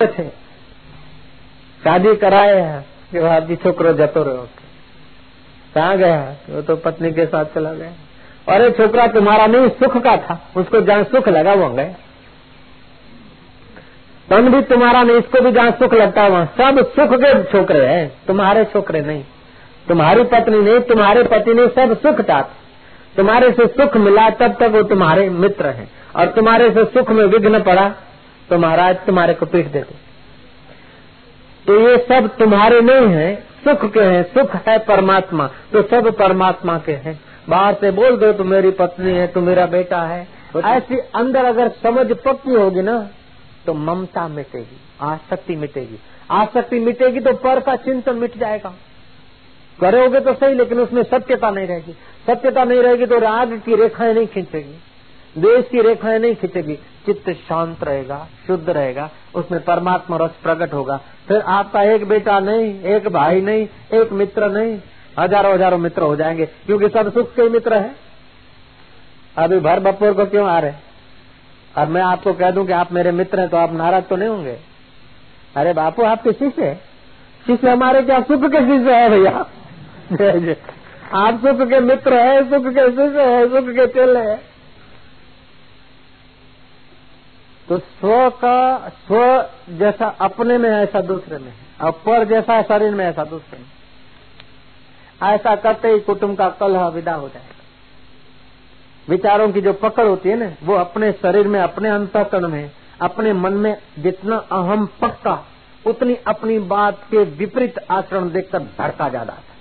છે शादी कराए हैं, कि जी छोकरो जतो रहो। कहा गया वो तो पत्नी के साथ चला गया। अरे छोकरा तुम्हारा नहीं, सुख का था। उसको जहाँ सुख लगा वो गया तन भी तुम्हारा नहीं, इसको भी जहाँ सुख लगता है, वहाँ। सब सुख के छोकरे हैं। तुम्हारे छोकरे नहीं। तुम्हारी पत्नी नहीं, तुम्हारे पति नहीं, सब सुख चाहते तुम्हारे से सुख मिला, तब तक वो तुम्हारे मित्र हैं। और तुम्हारे से सुख में विघ्न पड़ा। तो महाराज तुम्हारे को पीट देते तो ये सब तुम्हारे नहीं है सुख के हैं सुख है परमात्मा तो सब परमात्मा के हैं। बाहर से बोल दो तो मेरी पत्नी है तो मेरा बेटा है। ऐसी अंदर अगर समझ पक्की होगी ना तो ममता मिटेगी आसक्ति मिटेगी। आसक्ति मिटेगी तो पर का चिंतन मिट जाएगा। करोगे तो सही लेकिन उसमें सत्यता नहीं रहेगी। सत्यता नहीं रहेगी तो राग की रेखाएँ नहीं खींचेगी। देश की रेखाएँ नहीं खींचेगी। चित्त शांत रहेगा शुद्ध रहेगा उसमें परमात्मा रस प्रकट होगा। फिर आपका एक बेटा नहीं एक भाई नहीं एक मित्र नहीं हज़ारों हज़ारों मित्र हो जाएँगे क्योंकि सब सुख के मित्र है। अभी भर बपोर को क्यों आ रहे? और मैं आपको कह दूँ कि आप मेरे मित्र हैं तो आप नाराज़ तो नहीं होंगे? अरे बापू आपके शिष्य शिष्य हमारे क्या सुख के शिष्य है भैया? आप सुख के मित्र है सुख के शिष्य है सुख के चेले है। तो स्व का स्व जैसा अपने में ऐसा दूसरे में और पर जैसा शरीर में ऐसा दूसरे में ऐसा करते ही कुटुंब का कलह विदा हो जाएगा विचारों की जो पकड़ होती है ना वो अपने शरीर में अपने अंतकरण में अपने मन में जितना अहम पक्का उतनी अपनी बात के विपरीत आचरण देखकर धड़का ज्यादा था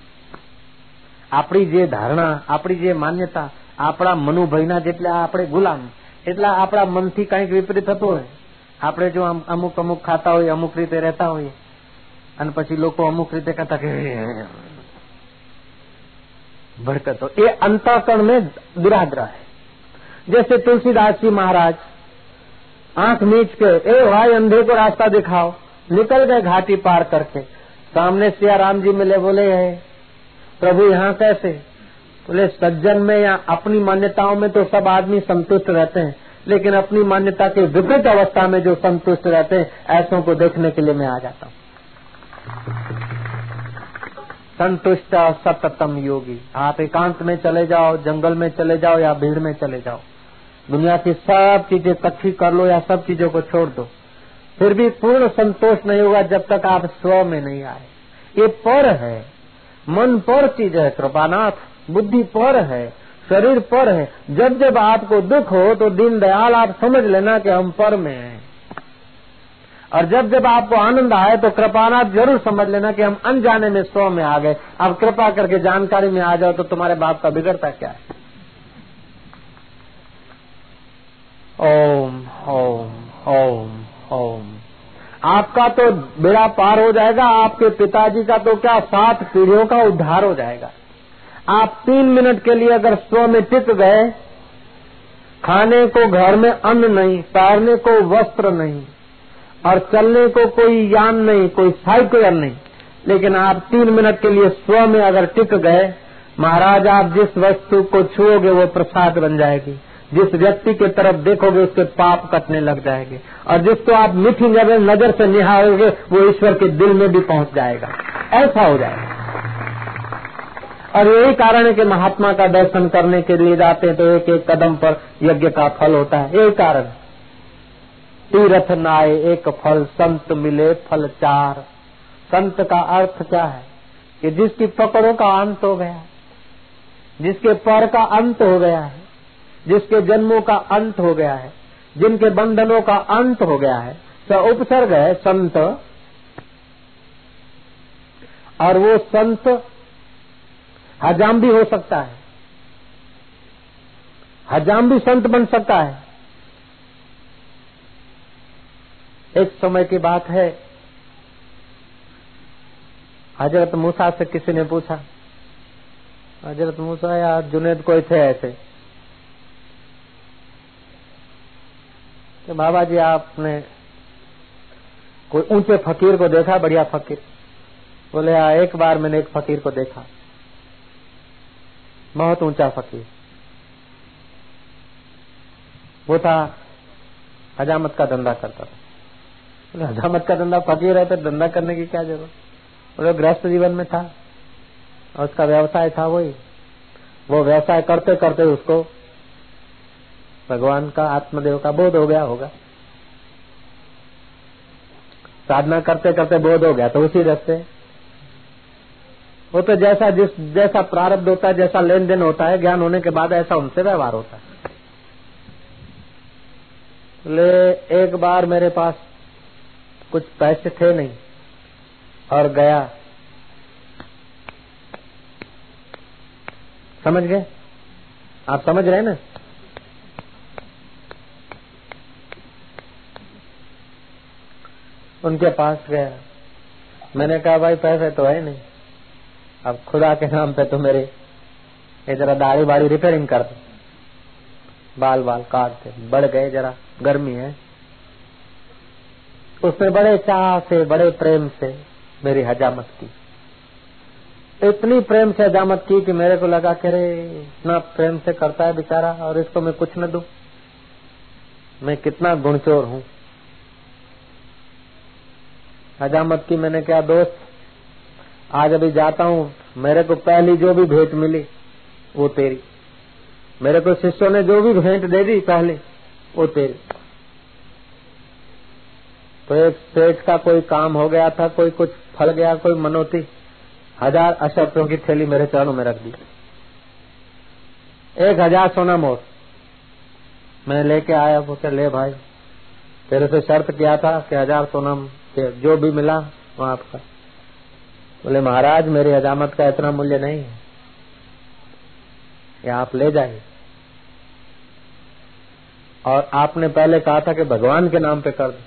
આપણી જે ધારણા આપણી જે માન્યતા આપણા મનુભયના જેટલા આપણે ગુલામ એટલા આપણા મનથી કઈક વિપરીત થતો હોય આપણે જો અમુક અમુક ખાતા હોય અમુક રીતે રહેતા હોઈએ અને પછી લોકો અમુક રીતે કહેતા કે भड़कत ये अंतकरण में दुराग्रह है जैसे तुलसीदास जी महाराज आंख मीच के ए भाई अंधे को रास्ता दिखाओ निकल गए घाटी पार करके सामने सिया राम जी मिले बोले है प्रभु यहाँ कैसे बोले, सज्जन में या अपनी मान्यताओं में तो सब आदमी संतुष्ट रहते हैं, लेकिन अपनी मान्यता के विपरीत अवस्था में जो संतुष्ट रहते हैं, ऐसों को देखने के लिए मैं आ जाता हूँ। संतुष्ट सततम योगी। आप एकांत में चले जाओ, जंगल में चले जाओ या भीड़ में चले जाओ। दुनिया की सब चीज़ें कच्ची कर लो या सब चीज़ों को छोड़ दो। फिर भी पूर्ण संतोष नहीं होगा जब तक आप स्व में नहीं आए। ये पर है। मन पर चीज़ है, कृपानाथ। बुद्धि पर है, शरीर पर है। जब जब आपको दुख हो तो दीन दयाल आप समझ लेना कि हम पर में हैं। और जब जब आपको आनंद आए तो कृपानाथ ज़रूर समझ लेना कि हम अनजाने में स्व में आ गए। अब कृपा करके जानकारी में आ जाओ तो तुम्हारे बाप का बिगड़ता क्या है? ओम ओम ओम ओम। आपका तो बेड़ा पार हो जाएगा, आपके पिताजी का तो क्या सात पीढ़ियों का उद्धार हो जाएगा? आप तीन मिनट के लिए अगर स्व में टिक गए, खाने को घर में अन्न नहीं पहनने को वस्त्र नहीं, और चलने को कोई यान नहीं, कोई साइकिल नहीं, लेकिन आप तीन मिनट के लिए स्व में अगर टिक गए, महाराज आप जिस वस्तु को छुओगे वो प्रसाद बन जाएगी। जिस व्यक्ति के तरफ़ देखोगे उसके पाप कटने लग जाएँगे। और जिसको आप मीठी नज़र नज़र से निहारोगे, वो ईश्वर के दिल में भी पहुँच जाएगा। ऐसा हो जाएगा। और यही कारण है कि महात्मा का दर्शन करने के लिए जाते हैं तो एक एक कदम पर यज्ञ का फल होता है। यही कारण। तीर्थ नाय एक फल, संत मिले फल चार। संत का अर्थ क्या है? कि जिसकी पकड़ों का अंत हो गया जिसके पर का अंत हो गया है, जिसके जन्मों का अंत हो गया है, जिनके बंधनों का अंत हो गया है तो उपसर्ग है संत। और वो संत हजाम भी हो सकता है। हजाम भी संत बन सकता है। एक समय की बात है। हज़रत मूसा से किसी ने पूछा, हज़रत मूसा, या जुनेद कोई थे ऐसे? बाबा जी, आपने कोई ऊँचे फकीर को देखा, बढ़िया फकीर? बोले हाँ एक बार मैंने एक फकीर को देखा। बहुत ऊँचा फकीर। वो था हजामत का धंधा करता था। हजामत का धंधा फकीर रहते धंधा करने की क्या ज़रूरत? वो गृहस्थ जीवन में था और उसका व्यवसाय था वही। वो व्यवसाय करते करते उसको भगवान का आत्मदेव का बोध हो गया होगा। साधना करते करते बोध हो गया तो उसी रस्ते वो तो जैसा जिस, जैसा प्रारब्ध होता है, जैसा लेन देन होता है, ज्ञान होने के बाद ऐसा उनसे व्यवहार होता है। ले एक बार मेरे पास कुछ पैसे थे नहीं, और गया। समझ गए? आप समझ रहे ना? उनके पास गया। मैंने कहा, भाई, पैसे तो है नहीं। अब खुदा के नाम पे तो मेरे ये जरा दाढ़ी बाड़ी रिपेयरिंग कर बाल बाल काटते। बढ़ गए जरा। गर्मी है। उसने बड़े चाह से, बड़े प्रेम से मेरी हजामत की। इतनी प्रेम से हजामत की कि मेरे को लगा कि अरे, इतना प्रेम से करता है बेचारा और इसको मैं कुछ न दू। मैं कितना गुणचोर हूँ। हजामत की मैंने क्या दोस्त आज अभी जाता हूँ, मेरे को पहली जो भी भेंट मिली, वो तेरी। मेरे को शिष्यों ने जो भी भेंट दे दी पहले, वो तेरी। तो एक सेठ का कोई काम हो गया था, कोई कुछ फल गया, कोई मनोती, हज़ार अशर्तों की थैली मेरे चरणों में रख दी। एक हज़ार सोना मोर। मैं लेके आया बोलते ले भाई, तेरे से शर्त किया था कि हज़ार सोना जो भी मिला, वो आपका। बोले, महाराज, मेरी हजामत का इतना मूल्य नहीं है। कि आप ले जाइए। और आपने पहले कहा था कि भगवान के नाम पे कर दो।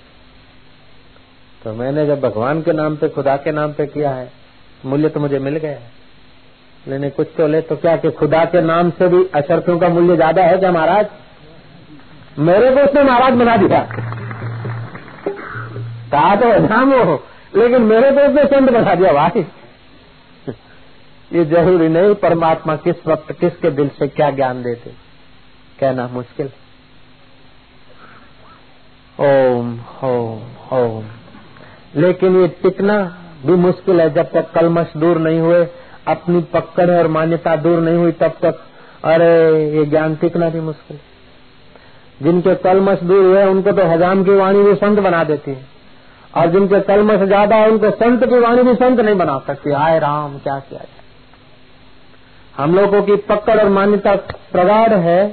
तो मैंने जब भगवान के नाम पे, खुदा के नाम पे किया है, मूल्य तो मुझे मिल गया है। लेने कुछ तो ले तो क्या कि खुदा के नाम से भी अशर्फियों का मूल्य ज़्यादा है क्या, महाराज? मेरे को उसने महाराज बना दिया। कहा तो हो लेकिन मेरे को उसने संत बना दिया भाई ये ज़रूरी नहीं परमात्मा किस वक्त, किसके दिल से क्या ज्ञान देते। कहना मुश्किल। ओम ओम ओम। लेकिन ये टिकना भी मुश्किल है, जब तक कलमश दूर नहीं हुए, अपनी पकड़ और मान्यता दूर नहीं हुई, तब तक। अरे, ये ज्ञान टिकना भी मुश्किल। जिनके कलमश दूर हुए उनको तो हजाम की वाणी भी संत बना देती है। और जिनके कलमश ज़्यादा है, उनको संत की वाणी भी संत नहीं बना सकती। आए राम, क्या किया जाए? हम लोगों की पकड़ और मान्यता प्रगाढ़ है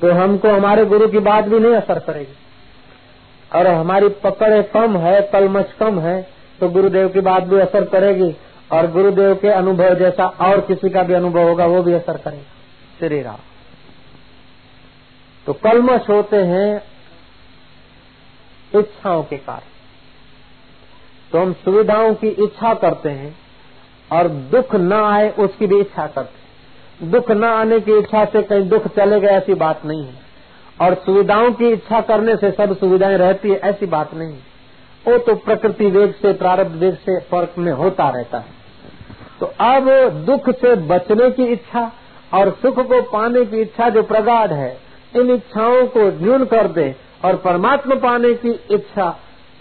तो हमको हमारे गुरु की बात भी नहीं असर करेगी। और हमारी पकड़ कम है कलमच कम है तो गुरुदेव की बात भी असर करेगी, और गुरुदेव के अनुभव जैसा और किसी का भी अनुभव होगा, वो भी असर करेगा। श्री राम। तो कलमश होते हैं इच्छाओं के कारण। तो हम सुविधाओं की इच्छा करते हैं और दुख न आए उसकी भी इच्छा करते हैं। दुख न आने की इच्छा से कहीं दुख चले गए ऐसी बात नहीं है। और सुविधाओं की इच्छा करने से सब सुविधाएँ रहती है, ऐसी बात नहीं वो तो प्रकृति वेग से, प्रारब्ध वेग से फ़र्क में होता रहता है। तो अब दुख से बचने की इच्छा और सुख को पाने की इच्छा जो प्रगाढ़ है, इन इच्छाओं को न्यून कर दे और परमात्मा पाने की इच्छा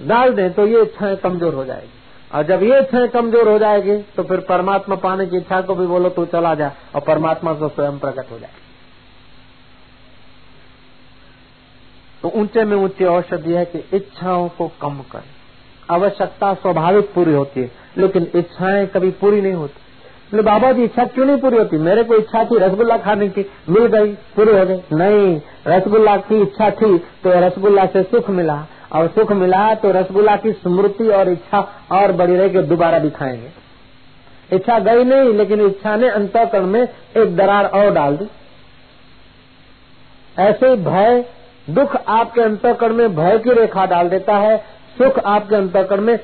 डाल दें तो ये इच्छाएँ कमज़ोर हो जाएगी। और जब ये इच्छाएँ कमज़ोर हो जाएगी तो फिर परमात्मा पाने की इच्छा को भी बोलो तो चला जाए और परमात्मा तो स्वयं प्रकट हो जाए तो ऊँचे में ऊँची औषधि है कि इच्छाओं को कम कर। आवश्यकता स्वाभाविक पूरी होती है, लेकिन इच्छाएँ कभी पूरी नहीं होती। बोले, बाबा जी, इच्छा क्यों नहीं पूरी होती? मेरे को इच्छा थी रसगुल्ला खाने की, मिल गई, पूरी हो गई। नहीं, रसगुल्ला की इच्छा थी तो रसगुल्ला से सुख मिला। और सुख मिला तो रसगुल्ला की स्मृति और इच्छा और बड़ी रही कि दोबारा भी खाएँगे। इच्छा गई नहीं, लेकिन इच्छा ने अंतकरण में एक दरार और डाल दी। ऐसे भय, दुख आपके अंतकरण में भय की रेखा डाल देता है, सुख आपके अंतकरण में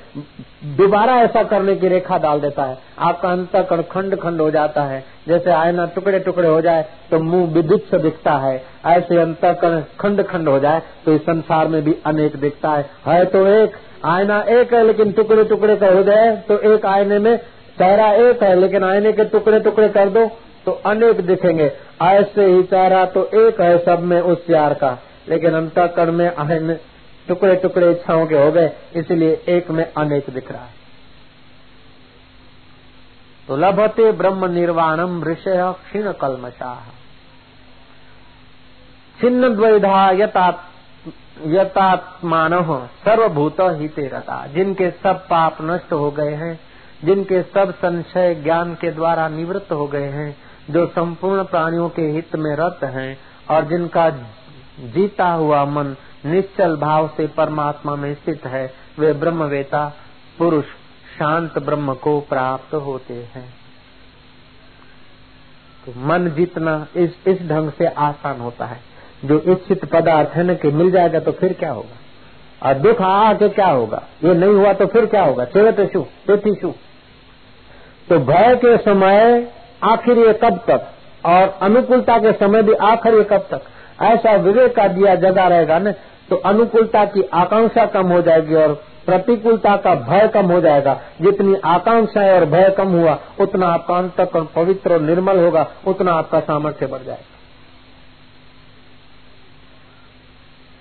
दोबारा ऐसा करने की रेखा डाल देता है। आपका अंतकरण खंड खंड हो जाता है। जैसे आयना टुकड़े टुकड़े हो जाए तो मुँह विद्युत से दिखता है। ऐसे अंतकरण खंड खंड हो जाए तो इस संसार में भी अनेक दिखता है। है तो एक, आयना एक है, लेकिन टुकड़े टुकड़े कर हो। जाए तो एक आयने में चेहरा एक है, लेकिन आयने के टुकड़े टुकड़े कर दो तो अनेक दिखेंगे। ऐसे ही चेहरा तो एक है, सब में उस प्यार का। लेकिन अंतकरण में आयने टुकड़े टुकड़े इच्छाओं के हो गए, इसलिए एक में अनेक दिख रहा है। तो लभते ब्रह्म निर्वाणम ऋषय क्षीण कलमशाह छिन्न द्वैधा यतात्मान सर्वभूत हिते रता। जिनके सब पाप नष्ट हो गए हैं, जिनके सब संशय ज्ञान के द्वारा निवृत्त हो गए हैं, जो संपूर्ण प्राणियों के हित में रत हैं, और जिनका जीता हुआ मन निश्चल भाव से परमात्मा में स्थित है। वे ब्रह्मवेता, पुरुष, शांत ब्रह्म को प्राप्त होते हैं। तो मन जीतना इस इस ढंग से आसान होता है। जो इच्छित पदार्थ है न कि मिल जाएगा तो फिर क्या होगा? और दुख आ क्या होगा? ये नहीं हुआ तो फिर क्या होगा? चेवत शु शु। तो भय के समय आखिर ये कब तक? और अनुकूलता के समय भी आखिर ये कब तक? ऐसा विवेक का दिया जगा रहेगा न तो अनुकूलता की आकांक्षा कम हो जाएगी और प्रतिकूलता का भय कम हो जाएगा। जितनी आकांक्षाएँ और भय कम हुआ, उतना आपका अंत पवित्र और निर्मल होगा, उतना आपका सामर्थ्य बढ़ जाएगा।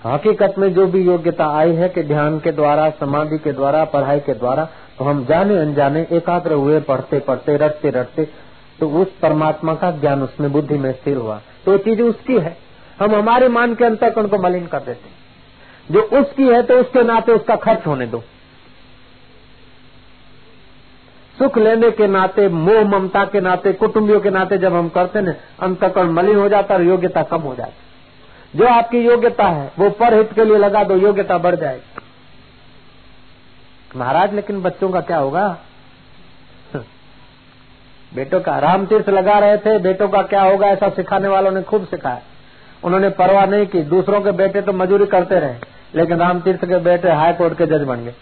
हकीकत में जो भी योग्यता आई है कि ध्यान के द्वारा, समाधि के द्वारा, पढ़ाई के द्वारा तो हम जाने अनजाने, एकाग्र हुए, पढ़ते पढ़ते, रटते रटते तो उस परमात्मा का ज्ञान, उसमें बुद्धि में स्थिर हुआ। तो चीज़ उसकी है। हम हमारे मान के अंतर को मलिन कर देते जो उसकी है तो उसके नाते उसका खर्च होने दो। सुख लेने के नाते, मोह ममता के नाते, कुटुंबियों के नाते जब हम करते ना अंतकरण मलिन हो जाता और योग्यता कम हो जाती जो आपकी योग्यता है, वो पर हित के लिए लगा दो, योग्यता बढ़ जाएगी। महाराज, लेकिन बच्चों का क्या होगा? बेटों का राम तीर्थ लगा रहे थे, बेटों का क्या होगा? ऐसा सिखाने वालों ने खूब सिखाया। उन्होंने परवाह नहीं की। दूसरों के बेटे तो मजूरी करते रहे। लेकिन राम तीर्थ के बेटे हाई कोर्ट के जज बन गए।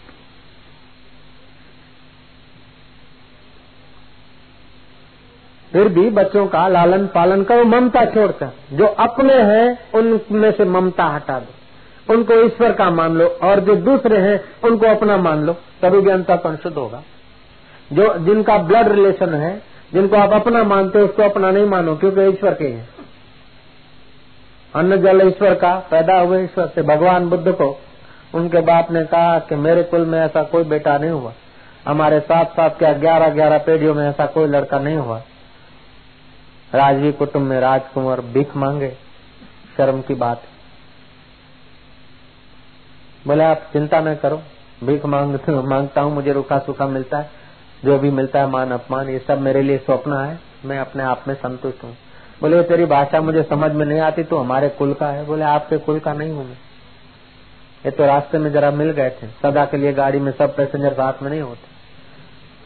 फिर भी बच्चों का लालन पालन करो, ममता छोड़कर जो अपने हैं, उनमें से ममता हटा दो। उनको ईश्वर का मान लो, और जो दूसरे हैं, उनको अपना मान लो। तभी भी अंतरपण शुद्ध होगा। जो जिनका ब्लड रिलेशन है, जिनको आप अपना मानते हो, उसको अपना नहीं मानो, क्योंकि ईश्वर के हैं। अन्न जल ईश्वर का, पैदा हुए ईश्वर से भगवान बुद्ध को, उनके बाप ने कहा कि मेरे कुल में ऐसा कोई बेटा नहीं हुआ। हमारे साथ साथ क्या ग्यारह ग्यारह पीढ़ियों में ऐसा कोई लड़का नहीं हुआ? राजवी कुटुंब में राजकुमार भीख मांगे। शर्म की बात बोले, आप चिंता न करो। भीख मांग, माँगता हूँ, मुझे रुखा सूखा मिलता है। जो भी मिलता है, मान अपमान, ये सब मेरे लिए स्वप्न है। मैं अपने आप में संतुष्ट हूँ। बोले तेरी भाषा मुझे समझ में नहीं आती तो हमारे कुल का है। बोले, आपके कुल का नहीं हूँ ये तो रास्ते में जरा मिल गए थे। सदा के लिए गाड़ी में सब पैसेंजर साथ में नहीं होते।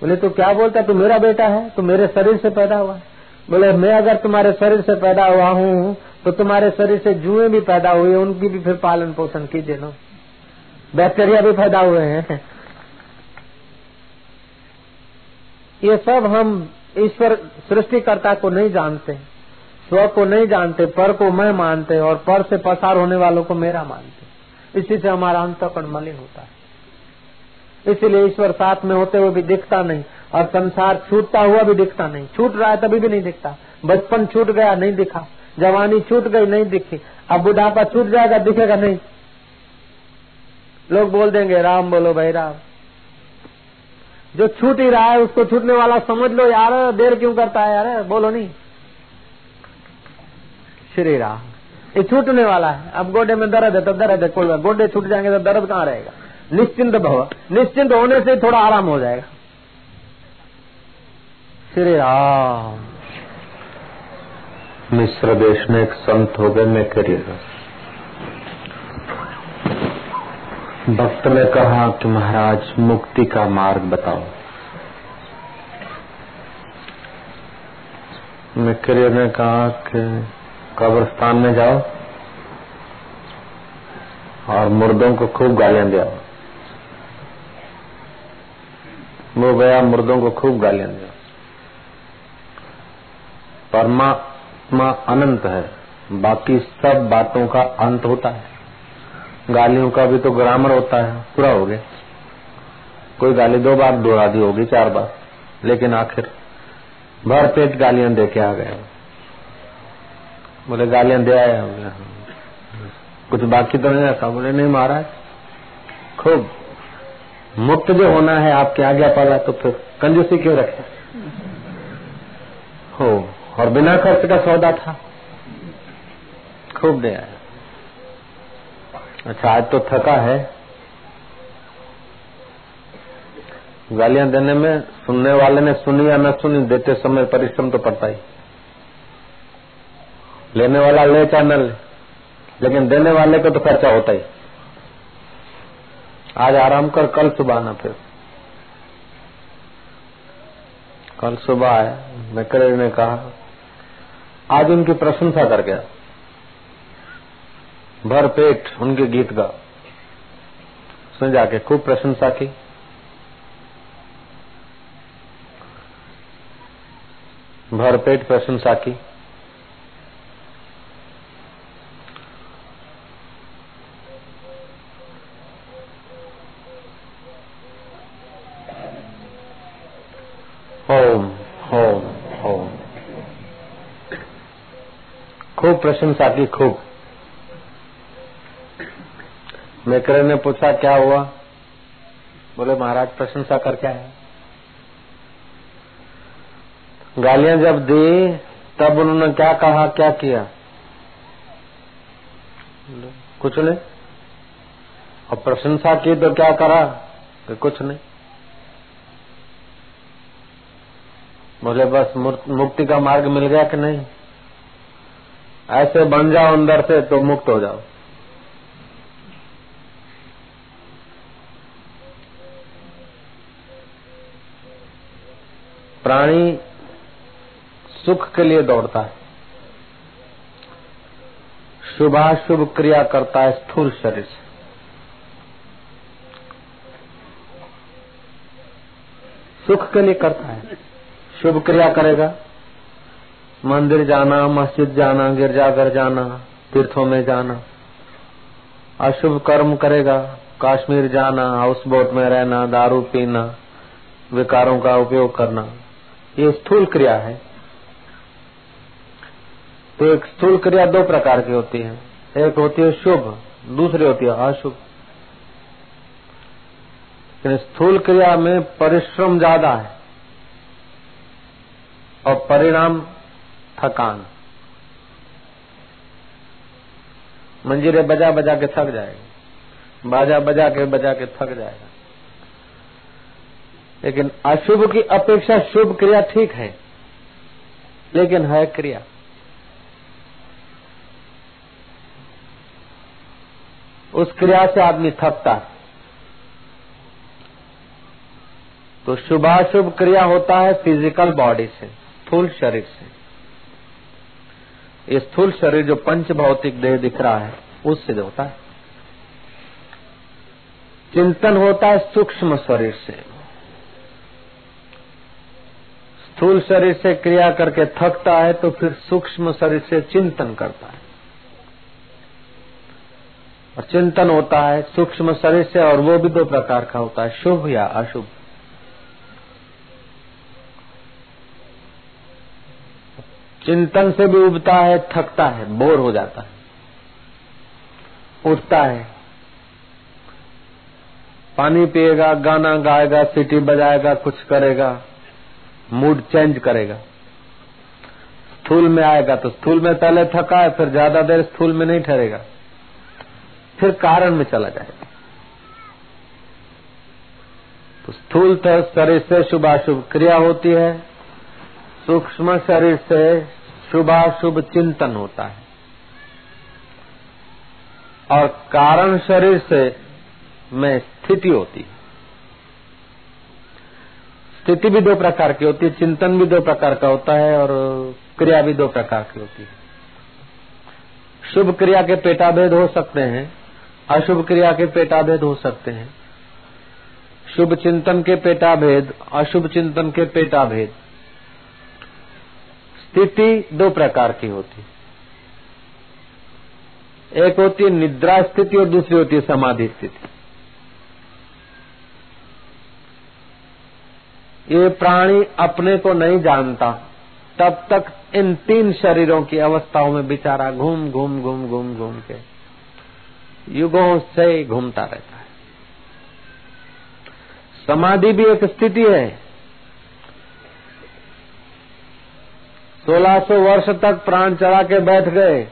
बोले, तू क्या बोलता? तू मेरा बेटा है? तू मेरे शरीर से पैदा हुआ है? बोले, मैं अगर तुम्हारे शरीर से पैदा हुआ हूँ तो तुम्हारे शरीर से जुए भी पैदा हुए, उनकी भी फिर पालन पोषण कीजिए ना। बैक्टीरिया भी पैदा हुए हैं। ये सब हम ईश्वर सृष्टिकर्ता को नहीं जानते। स्व को नहीं जानते, पर को मैं मानते और पर से पसार होने वालों को मेरा मानते इसी से हमारा अंतकरण मलिन होता है। इसीलिए ईश्वर साथ में होते हुए भी दिखता नहीं, और संसार छूटता हुआ भी दिखता नहीं। छूट रहा है तभी भी नहीं दिखता। बचपन छूट गया, नहीं दिखा। जवानी छूट गई, नहीं दिखी। अब बुढ़ापा छूट जाएगा, दिखेगा नहीं। लोग बोल देंगे, राम बोलो भाई, राम। जो छूट ही रहा है, उसको छूटने वाला समझ लो, यार, देर क्यों करता है, यार, बोलो नहीं। श्री राम ये छूटने वाला है। अब गोडे में दर्द है तो दर्द है, कोई गोडे छूट जाएँगे तो दर्द कहाँ रहेगा? निश्चिंत भव। निश्चिंत होने से थोड़ा आराम हो जाएगा। श्री राम मिश्र देश में एक संत हो गए मैं करिएगा भक्त ने कहा कि महाराज, मुक्ति का मार्ग बताओ। मिक्रिय ने कहा कि कब्रस्तान में जाओ और मुर्दों को खूब गालियाँ दिया वो गया, मुर्दों को खूब गालियाँ दिया परमात्मा अनंत है, बाकी सब बातों का अंत होता है। गालियों का भी तो ग्रामर होता है, पूरा हो गया। कोई गाली दो बार दोहरा दी होगी, चार बार, लेकिन आखिर भर पेट गालियाँ दे के आ गए। बोले, गालियाँ दे आया हाँ। कुछ बाकी तो नहीं रखा बोले, नहीं महाराज, खूब मुक्त जो होना है, आपके आज्ञा पाला तो फिर कंजूसी क्यों रखे हो, और बिना खर्च का सौदा था। खूब दे आया। अच्छा आज तो थका है। गालियाँ देने में, सुनने वाले ने सुनी या न सुनी, देते समय परिश्रम तो पड़ता ही। लेने वाला ले चाहे न ले लेकिन देने वाले को तो खर्चा होता ही। आज आराम कर, कल सुबह आना फिर। कल सुबह आया मैकरे ने कहा, आज उनकी प्रशंसा कर गया। भर पेट उनके गीत का उसने जाके खूब प्रशंसा की। भरपेट प्रशंसा की होम होम होम खूब प्रशंसा की खूब। मेकर ने पूछा, क्या हुआ? बोले, महाराज, प्रशंसा कर क्या है। गालियाँ जब दी, तब उन्होंने क्या कहा, क्या किया? कुछ नहीं। और प्रशंसा की तो क्या करा? कि कुछ नहीं। बोले, बस मुक्ति का मार्ग मिल गया कि नहीं? ऐसे बन जाओ अंदर से तो मुक्त हो जाओ। प्राणी सुख के लिए दौड़ता है। शुभाशुभ क्रिया करता है स्थूल शरीर से। सुख के लिए करता है। शुभ क्रिया करेगा। मंदिर जाना, मस्जिद जाना, गिरजाघर जाना, तीर्थों में जाना। अशुभ कर्म करेगा, कश्मीर जाना हाउस बोट में रहना, दारू पीना, विकारों का उपयोग करना। ये स्थूल क्रिया है। तो एक स्थूल क्रिया दो प्रकार की होती है। एक होती है शुभ, दूसरी होती है अशुभ। स्थूल क्रिया में परिश्रम ज़्यादा है और परिणाम थकान। मंजीरे बजा बजा के थक जाएगा। बाजा बजा के बजा के थक जाएगा। लेकिन अशुभ की अपेक्षा शुभ क्रिया ठीक है। लेकिन है क्रिया। उस क्रिया से आदमी थकता तो शुभाशुभ क्रिया होता है फ़िज़िकल बॉडी से स्थूल शरीर से। ये स्थूल शरीर जो पंच भौतिक देह दिख रहा है, उससे होता है। चिंतन होता है सूक्ष्म शरीर से। स्थूल शरीर से क्रिया करके थकता है तो फिर सूक्ष्म शरीर से चिंतन करता है। और चिंतन होता है सूक्ष्म शरीर से, और वो भी दो प्रकार का होता है, शुभ या अशुभ। चिंतन से भी उबता है, थकता है, बोर हो जाता है। उठता है। पानी पिएगा, गाना गाएगा, सीटी बजाएगा, कुछ करेगा मूड चेंज करेगा। स्थूल में आएगा तो स्थूल में पहले थका है, फिर ज़्यादा देर स्थूल में नहीं ठहरेगा। फिर कारण में चला जाएगा। तो स्थूल शरीर से शुभाशुभ क्रिया होती है। सूक्ष्म शरीर से शुभाशुभ चिंतन होता है। और कारण शरीर से में स्थिति होती है। स्थिति भी दो प्रकार की होती है, चिंतन भी दो प्रकार का होता है और क्रिया भी दो प्रकार की होती है। शुभ क्रिया के पेटाभेद हो सकते हैं, अशुभ क्रिया के पेटाभेद हो सकते हैं। शुभ चिंतन के पेटाभेद, अशुभ चिंतन के पेटाभेद। स्थिति दो प्रकार की होती एक होती है निद्रा स्थिति और दूसरी होती है समाधि स्थिति। ये प्राणी अपने को नहीं जानता, तब तक इन तीन शरीरों की अवस्थाओं में बेचारा घूम घूम घूम घूम घूम के युगों से घूमता रहता है। समाधि भी एक स्थिति है 1600 वर्ष तक प्राण चढ़ा के बैठ गए।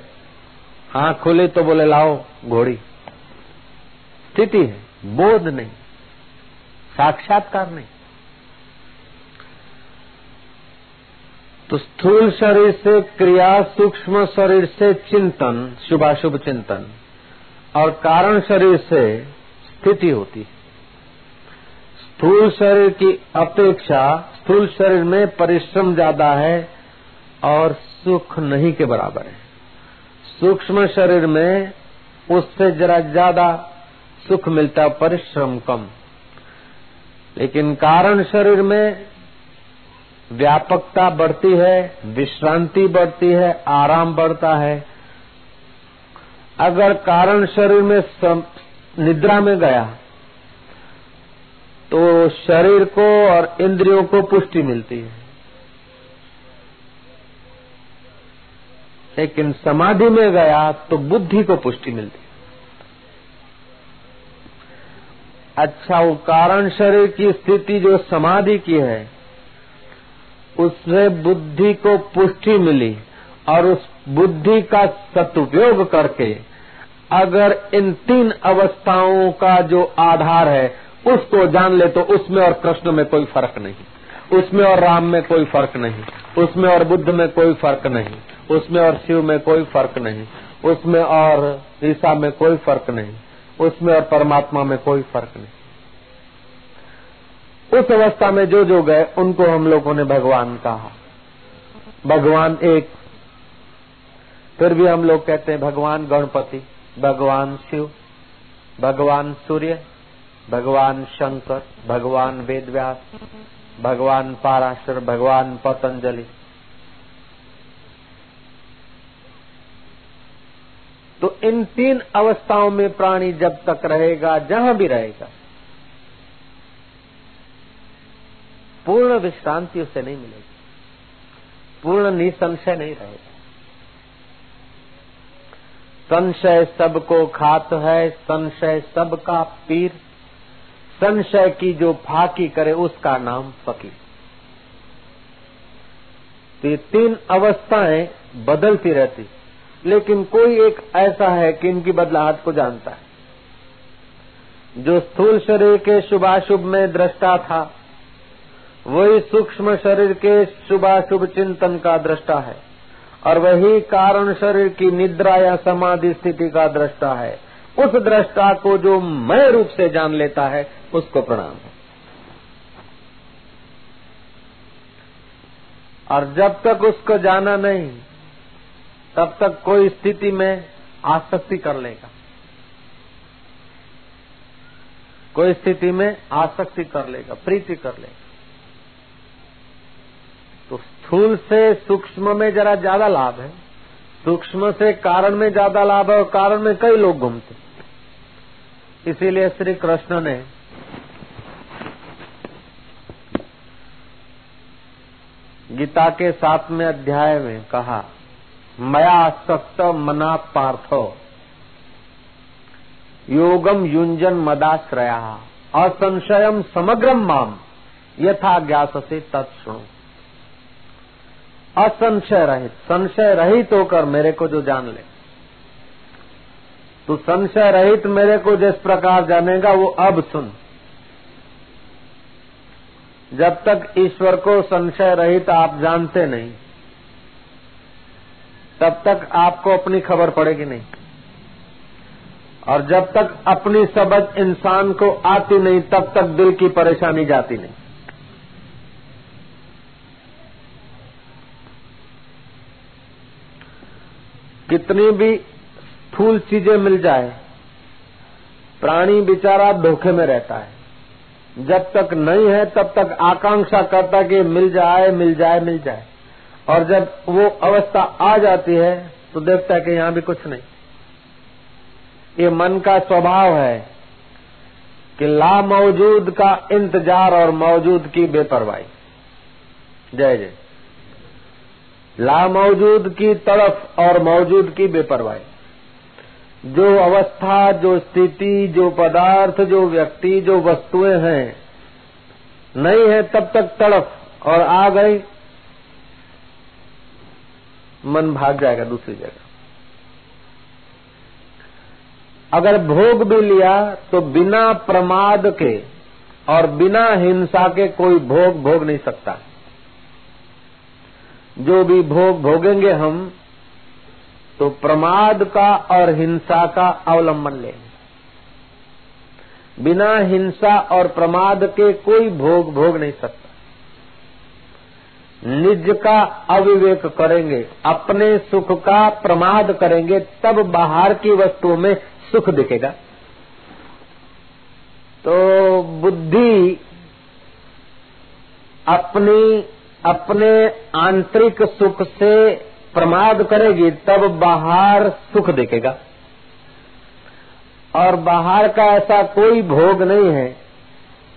आँख खुली तो बोले, लाओ घोड़ी। स्थिति है, बोध नहीं, साक्षात्कार नहीं। तो स्थूल शरीर से क्रिया, सूक्ष्म शरीर से चिंतन, शुभाशुभ चिंतन, और कारण शरीर से स्थिति होती है। स्थूल शरीर की अपेक्षा स्थूल शरीर में परिश्रम ज़्यादा है और सुख नहीं के बराबर है। सूक्ष्म शरीर में उससे जरा ज़्यादा सुख मिलता, परिश्रम कम। लेकिन कारण शरीर में व्यापकता बढ़ती है, विश्रांति बढ़ती है, आराम बढ़ता है। अगर कारण शरीर में निद्रा में गया तो शरीर को और इंद्रियों को पुष्टि मिलती है। लेकिन समाधि में गया तो बुद्धि को पुष्टि मिलती। अच्छा वो कारण शरीर की स्थिति जो समाधि की है उससे बुद्धि को पुष्टि मिली और उस बुद्धि का सदुपयोग करके अगर इन तीन अवस्थाओं का जो आधार है, उसको जान ले तो उसमें और कृष्ण में कोई फ़र्क नहीं। उसमें और राम में कोई फ़र्क नहीं। उसमें और बुद्ध में कोई फ़र्क नहीं। उसमें और शिव में कोई फ़र्क नहीं। उसमें और ईसा में कोई फ़र्क नहीं। उसमें और परमात्मा में कोई फ़र्क नहीं। उस अवस्था में जो जो गए, उनको हम लोगों ने भगवान कहा। भगवान एक। फिर भी हम लोग कहते हैं, भगवान गणपति, भगवान शिव, भगवान सूर्य, भगवान शंकर, भगवान वेदव्यास, भगवान पाराशर, भगवान पतंजलि। तो इन तीन अवस्थाओं में प्राणी जब तक रहेगा, जहाँ भी रहेगा, पूर्ण विश्रांति उसे नहीं मिलेगी। पूर्ण निसंशय नहीं रहेगा। संशय सबको खात है, संशय सबका पीर। संशय की जो फाकी करे, उसका नाम फकीर। तो ये तीन अवस्थाएँ बदलती रहती। लेकिन कोई एक ऐसा है कि इनकी बदलाहट को जानता है। जो स्थूल शरीर के शुभाशुभ में दृष्टा था, वही सूक्ष्म शरीर के शुभाशुभ चिंतन का दृष्टा है, और वही कारण शरीर की निद्रा या समाधि स्थिति का दृष्टा है। उस दृष्टा को जो मय रूप से जान लेता है, उसको प्रणाम है। और जब तक उसको जाना नहीं तब तक कोई स्थिति में आसक्ति कर लेगा। कोई स्थिति में आसक्ति कर लेगा, प्रीति कर लेगा। तो स्थूल से सूक्ष्म में जरा ज़्यादा लाभ है। सूक्ष्म से कारण में ज़्यादा लाभ है और कारण में कई लोग घूमते इसीलिए श्री कृष्ण ने गीता के सातवें अध्याय में कहा मया सक्त मना पार्थो। योगम युंजन मदाश्रया। असंशयम समग्रम माम। यथा ज्ञास से तत्सुणु असंशय रहित संशय रहित होकर मेरे को जो जान ले। तो संशय रहित मेरे को जिस प्रकार जानेगा, वो अब सुन। जब तक ईश्वर को संशय रहित आप जानते नहीं तब तक आपको अपनी खबर पड़ेगी नहीं। और जब तक अपनी समझ इंसान को आती नहीं, तब तक दिल की परेशानी जाती नहीं। कितनी भी फूल चीज़ें मिल जाए, प्राणी बेचारा धोखे में रहता है। जब तक नहीं है, तब तक आकांक्षा करता कि मिल जाए मिल जाए मिल जाए। और जब वो अवस्था आ जाती है तो देखता है कि यहाँ भी कुछ नहीं। ये मन का स्वभाव है कि ला मौजूद का इंतज़ार और मौजूद की बेपरवाही। जय जय। ला मौजूद की तरफ़ और मौजूद की बेपरवाही। जो अवस्था, जो स्थिति, जो पदार्थ, जो व्यक्ति, जो वस्तुएँ हैं, नहीं है तब तक तड़फ और आ गई। मन भाग जाएगा दूसरी जगह। अगर भोग भी लिया तो बिना प्रमाद के और बिना हिंसा के कोई भोग भोग नहीं सकता। जो भी भोग भोगेंगे हम तो प्रमाद का और हिंसा का अवलंबन लेंगे। बिना हिंसा और प्रमाद के कोई भोग भोग नहीं सकता। निज का अविवेक करेंगे, अपने सुख का प्रमाद करेंगे, तब बाहर की वस्तुओं में सुख दिखेगा। तो बुद्धि अपनी, अपने आंतरिक सुख से प्रमाद करेगी, तब बाहर सुख दिखेगा। और बाहर का ऐसा कोई भोग नहीं है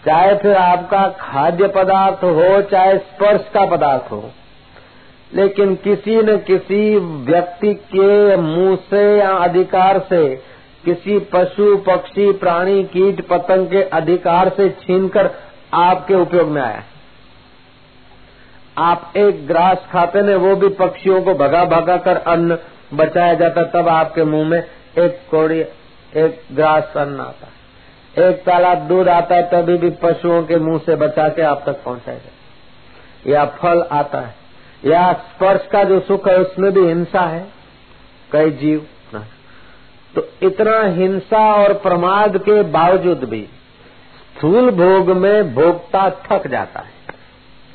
चाहे फिर आपका खाद्य पदार्थ हो, चाहे स्पर्श का पदार्थ हो, लेकिन किसी न किसी व्यक्ति के मुँह से या अधिकार से, किसी पशु, पक्षी, प्राणी, कीट, पतंग के अधिकार से छीनकर आपके उपयोग में आया। आप एक ग्रास खाते ने वो भी पक्षियों को भगा भगा कर अन्न बचाया जाता तब आपके मुँह में एक कोड़ी, एक ग्रास अन्न आता है। एक तालाब दूध आता है, तभी भी पशुओं के मुँह से बचा के आप तक पहुंचाएगा या फल आता है। या स्पर्श का जो सुख है, उसमें भी हिंसा है। कई जीव तो इतना हिंसा और प्रमाद के बावजूद भी स्थूल भोग में भोगता थक जाता है।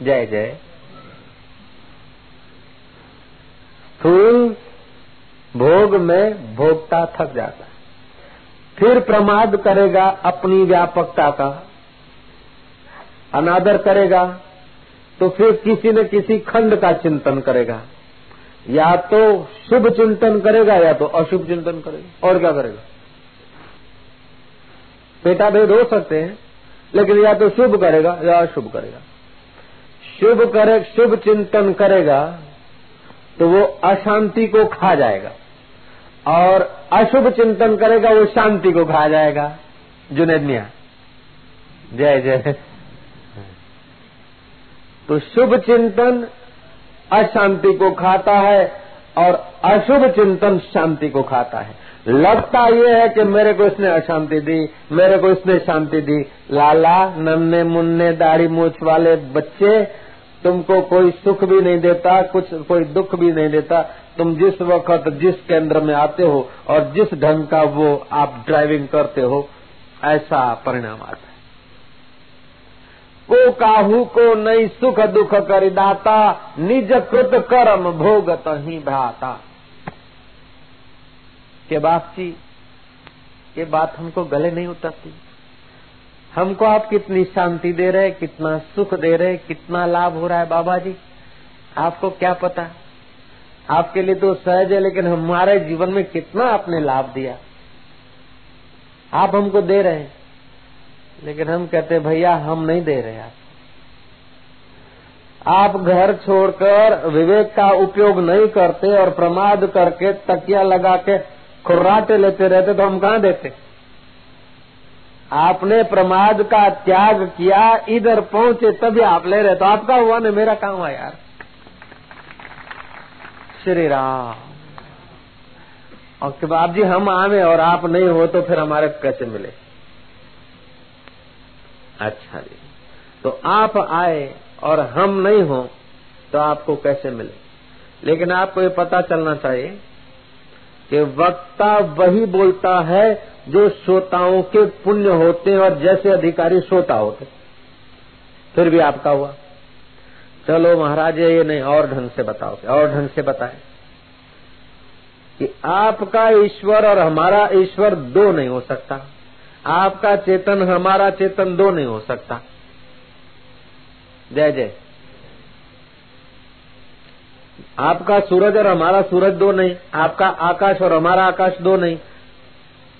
जय जय। स्थूल भोग में भोगता थक जाता है। फिर प्रमाद करेगा अपनी व्यापकता का, अनादर करेगा तो फिर किसी न किसी खंड का चिंतन करेगा। या तो शुभ चिंतन करेगा या तो अशुभ चिंतन करेगा। और क्या करेगा? पेटा भेद हो सकते हैं, लेकिन या तो शुभ करेगा या अशुभ करेगा। शुभ करे, शुभ चिंतन करेगा तो वो अशांति को खा जाएगा। और अशुभ चिंतन करेगा, वो शांति को खा जाएगा। जुनेद मिया। जय जय। तो शुभ चिंतन अशांति को खाता है और अशुभ चिंतन शांति को खाता है। लगता ये है कि मेरे को इसने अशांति दी, मेरे को इसने शांति दी। लाला नन्ने मुन्ने, दाढ़ी मूछ वाले बच्चे तुमको कोई सुख भी नहीं देता, कुछ कोई दुख भी नहीं देता। तुम जिस वक्त, जिस केंद्र में आते हो और जिस ढंग का वो आप ड्राइविंग करते हो, ऐसा परिणाम आता है। को काहू को नई सुख दुख कर दाता निज कृत कर्म भोगत ही भाता के बाप जी, ये बात हमको गले नहीं उतरती। हमको आप कितनी शांति दे रहे कितना सुख दे रहे कितना लाभ हो रहा है बाबा जी आपको क्या पता? आपके लिए तो सहज है, लेकिन हमारे जीवन में कितना आपने लाभ दिया? आप हमको दे रहे हैं, लेकिन हम कहते भैया, हम नहीं दे रहे आप। आप घर छोड़कर विवेक का उपयोग नहीं करते और प्रमाद करके तकिया लगा के खुर्राटे लेते रहते तो हम कहाँ देते? आपने प्रमाद का त्याग किया, इधर पहुँचे तभी आप ले रहे तो आपका हुआ ना मेरा काम हुआ यार। श्री राम और बाप जी, हम आवे और आप नहीं हो तो फिर हमारे कैसे मिले। अच्छा जी। तो आप आए और हम नहीं हो तो आपको कैसे मिले? लेकिन आपको ये पता चलना चाहिए कि वक्ता वही बोलता है जो श्रोताओं के पुण्य होते हैं और जैसे अधिकारी श्रोता होते फिर भी आपका हुआ। चलो महाराज, ये नहीं, और ढंग से बताओ और ढंग से बताए कि आपका ईश्वर और हमारा ईश्वर दो नहीं हो सकता। आपका चेतन, हमारा चेतन दो नहीं हो सकता। जय जय। आपका सूरज और हमारा सूरज दो नहीं, आपका आकाश और हमारा आकाश दो नहीं।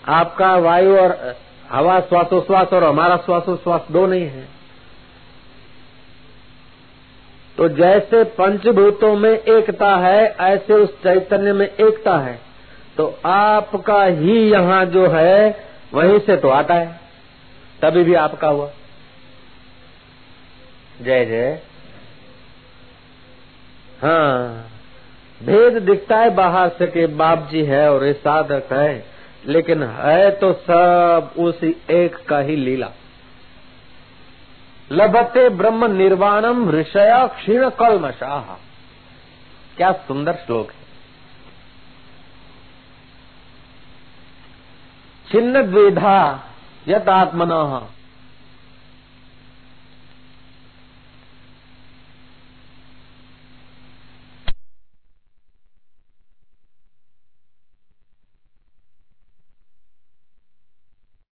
आपका वायु और हवा श्वासोश्वास और हमारा श्वासोश्वास दो नहीं है। तो जैसे पंचभूतों में एकता है, ऐसे उस चैतन्य में एकता है। तो आपका ही यहाँ जो है, वहीं से तो आता है। तभी भी आपका हुआ। जय जय। हाँ। भेद दिखता है बाहर से कि बाप जी है और ये साधक है, लेकिन है तो सब उसी एक का ही लीला। लभते ब्रह्म निर्वाणम ऋषय क्षीण कलमशाह क्या सुंदर श्लोक है। छिन्न द्विधा यत आत्मन